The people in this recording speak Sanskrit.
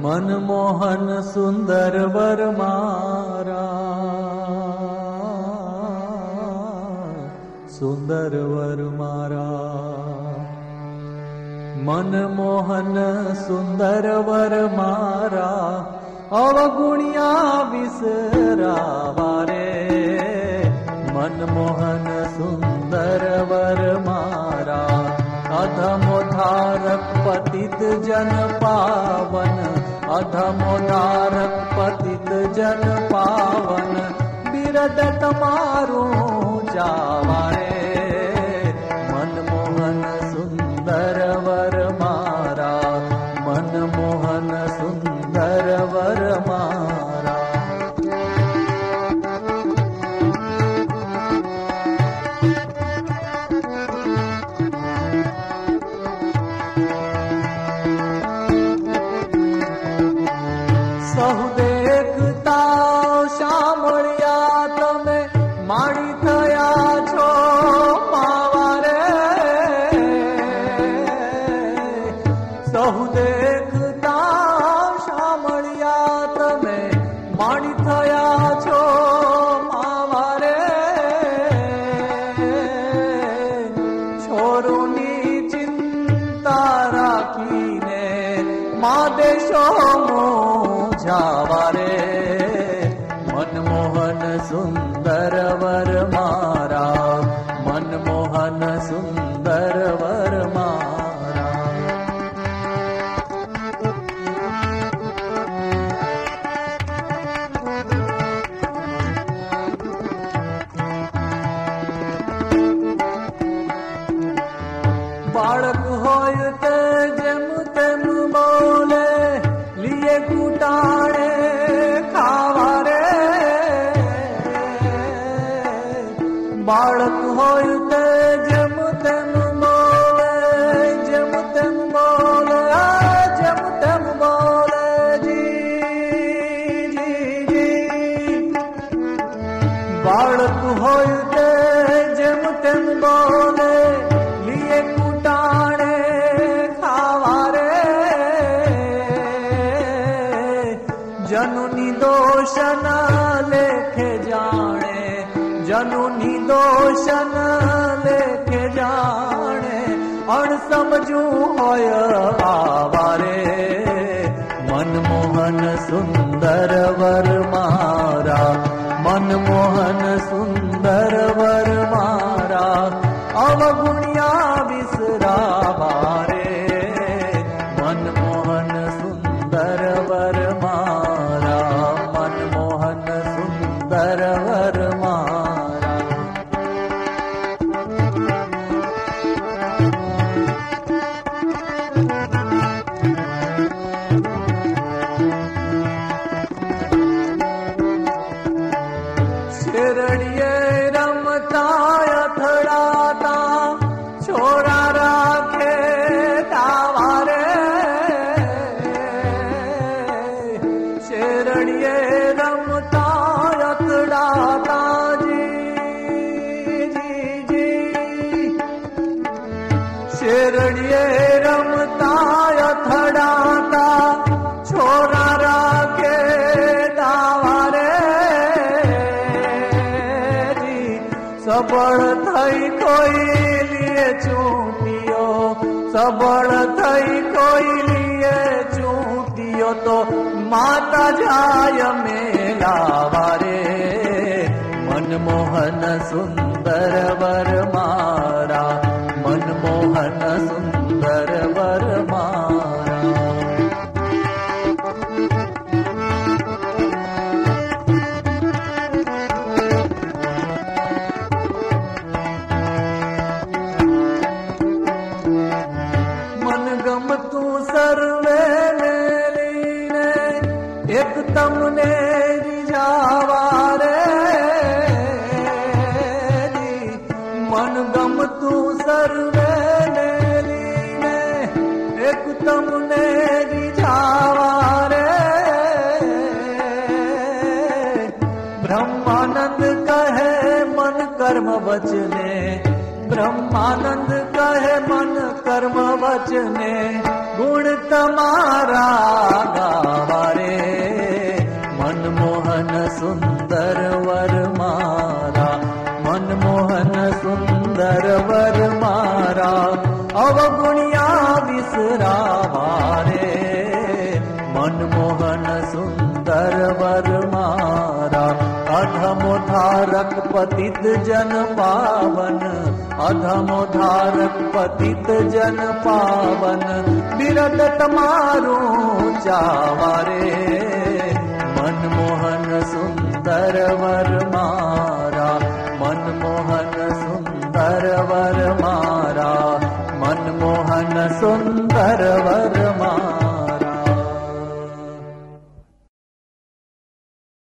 मनमोहन सुन्दर वर मारा। सुन्दर वर मारा। मनमोहन सुन्दर वर मारा। अवगुणिया विसरा वारे मनमोहन सुन्दर वर मारा। अधमोधारक पतित जन पावन अधमोधारक पतित जन पावन बिरदत मारू মাদের সমু যাওয়া બાળક હોય તે જેમ તેમ બોલે લીએ કૂટાણે ખાવા રે જનુની દોષન લેખે જાણે જનુની દોષન લેખે જાણે અણસમજું હોય भावगुणिया विसरावा रे मनमोहन सुन्दर वर्मा मनमोहन सुन्दर वर्मा સબળ થઈ કોઈ લીએ ચૂંટિયો સબળ થઈ કોઈ લીએ ચૂંટિયો તો માતા જાય મેલાવારે મનમોહન સુંદર વર મારા મનમોહન સુંદર तुमने रिझावा रे मन गम तू सर्वे एक तुमने रिझावा ब्रह्मानंद कहे मन कर्म बचने ब्रह्मानंद कहे मन कर्म वचने। गुण तमारा गावा रे मनमोहन सुन्दर वर मारा मनमोहन सुन्दर वर मारा अवगुणिया विसरावा रे मनमोहन सुन्दर वरमाा अधम धारक पतित जन पावन अधम धारक पतित जन पावन विरमाो जा मे मोहन सुन्दर वर्मा।